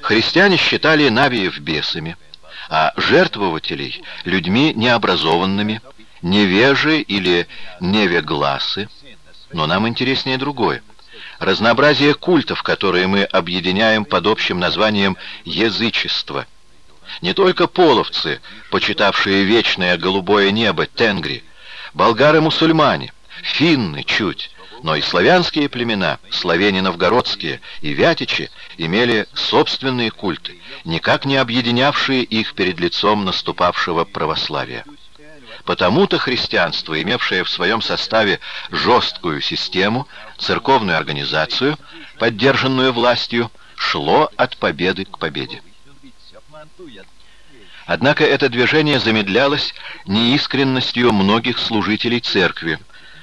Христиане считали навиев бесами, а жертвователей — людьми необразованными, невежи или невегласы. Но нам интереснее другое. Разнообразие культов, которые мы объединяем под общим названием «язычество». Не только половцы, почитавшие вечное голубое небо Тенгри, болгары-мусульмане, финны чуть, но и славянские племена, славяне-новгородские и вятичи, имели собственные культы, никак не объединявшие их перед лицом наступавшего православия. Потому-то христианство, имевшее в своем составе жесткую систему, церковную организацию, поддержанную властью, шло от победы к победе. Однако это движение замедлялось неискренностью многих служителей церкви,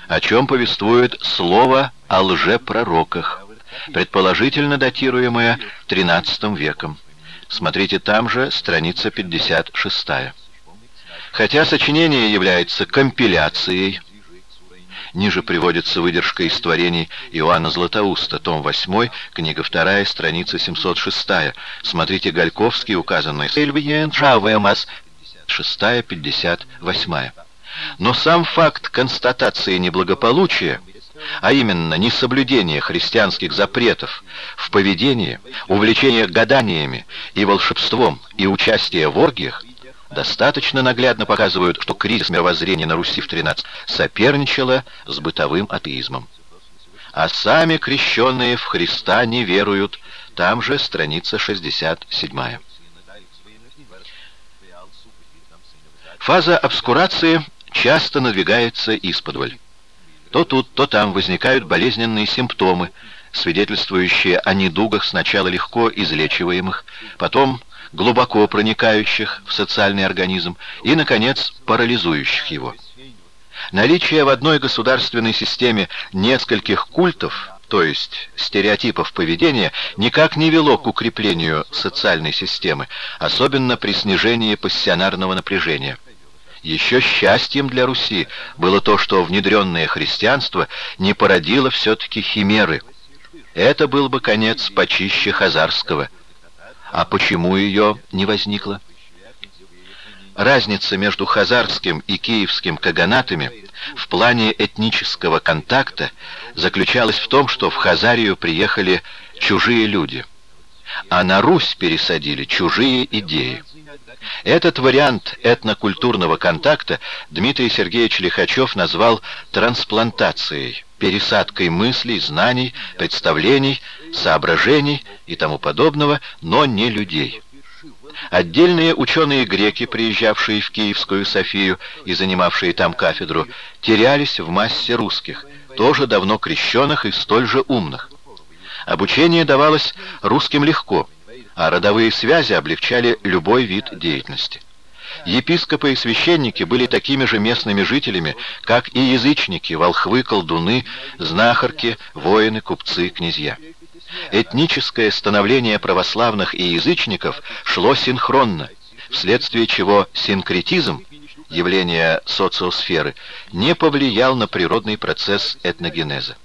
о чем повествует слово о лжепророках, предположительно датируемое XIII веком. Смотрите там же, страница 56. Хотя сочинение является компиляцией, ниже приводится выдержка из творений Иоанна Златоуста, том 8, книга 2, страница 706. Смотрите Гальковский, указанный 6, 58. Но сам факт констатации неблагополучия, а именно несоблюдение христианских запретов в поведении, увлечение гаданиями и волшебством и участие в оргиях, достаточно наглядно показывают, что кризис мировоззрения на Руси в 13 соперничала с бытовым атеизмом. А сами крещенные в Христа не веруют, там же страница 67. Фаза обскурации часто надвигается исподволь. То тут, то там возникают болезненные симптомы, свидетельствующие о недугах сначала легко излечиваемых, потом глубоко проникающих в социальный организм и, наконец, парализующих его. Наличие в одной государственной системе нескольких культов, то есть стереотипов поведения, никак не вело к укреплению социальной системы, особенно при снижении пассионарного напряжения. Еще счастьем для Руси было то, что внедренное христианство не породило все-таки химеры. Это был бы конец почище Хазарского – а почему ее не возникло? Разница между хазарским и киевским каганатами в плане этнического контакта заключалась в том, что в Хазарию приехали чужие люди, а на Русь пересадили чужие идеи. Этот вариант этнокультурного контакта Дмитрий Сергеевич Лихачев назвал трансплантацией, пересадкой мыслей, знаний, представлений, соображений и тому подобного, но не людей. Отдельные ученые-греки, приезжавшие в Киевскую Софию и занимавшие там кафедру, терялись в массе русских, тоже давно крещенных и столь же умных. Обучение давалось русским легко – а родовые связи облегчали любой вид деятельности. Епископы и священники были такими же местными жителями, как и язычники, волхвы, колдуны, знахарки, воины, купцы, князья. Этническое становление православных и язычников шло синхронно, вследствие чего синкретизм, явление социосферы, не повлиял на природный процесс этногенеза.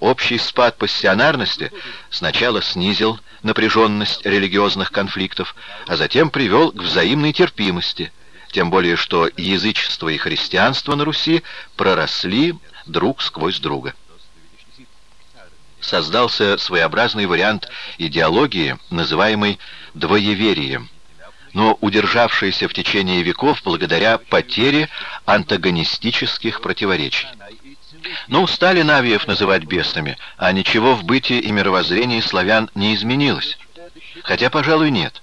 Общий спад пассионарности сначала снизил напряженность религиозных конфликтов, а затем привел к взаимной терпимости, тем более что язычество и христианство на Руси проросли друг сквозь друга. Создался своеобразный вариант идеологии, называемый «двоеверием», но удержавшийся в течение веков благодаря потере антагонистических противоречий. Но устали Навиев называть бесами, а ничего в бытии и мировоззрении славян не изменилось. Хотя, пожалуй, нет.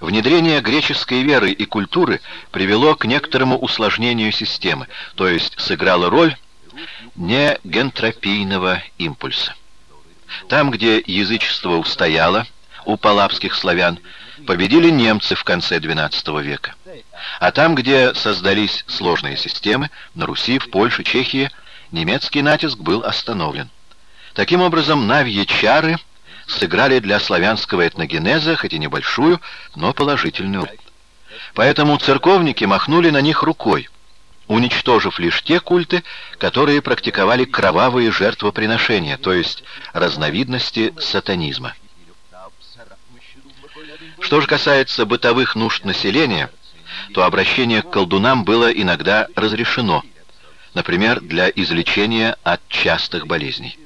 Внедрение греческой веры и культуры привело к некоторому усложнению системы, то есть сыграло роль не гентропийного импульса. Там, где язычество устояло у палапских славян, победили немцы в конце XII века. А там, где создались сложные системы, на Руси, в Польше, Чехии – немецкий натиск был остановлен. Таким образом, навьи чары сыграли для славянского этногенеза, хоть и небольшую, но положительную роль. Поэтому церковники махнули на них рукой, уничтожив лишь те культы, которые практиковали кровавые жертвоприношения, то есть разновидности сатанизма. Что же касается бытовых нужд населения, то обращение к колдунам было иногда разрешено, например, для излечения от частых болезней.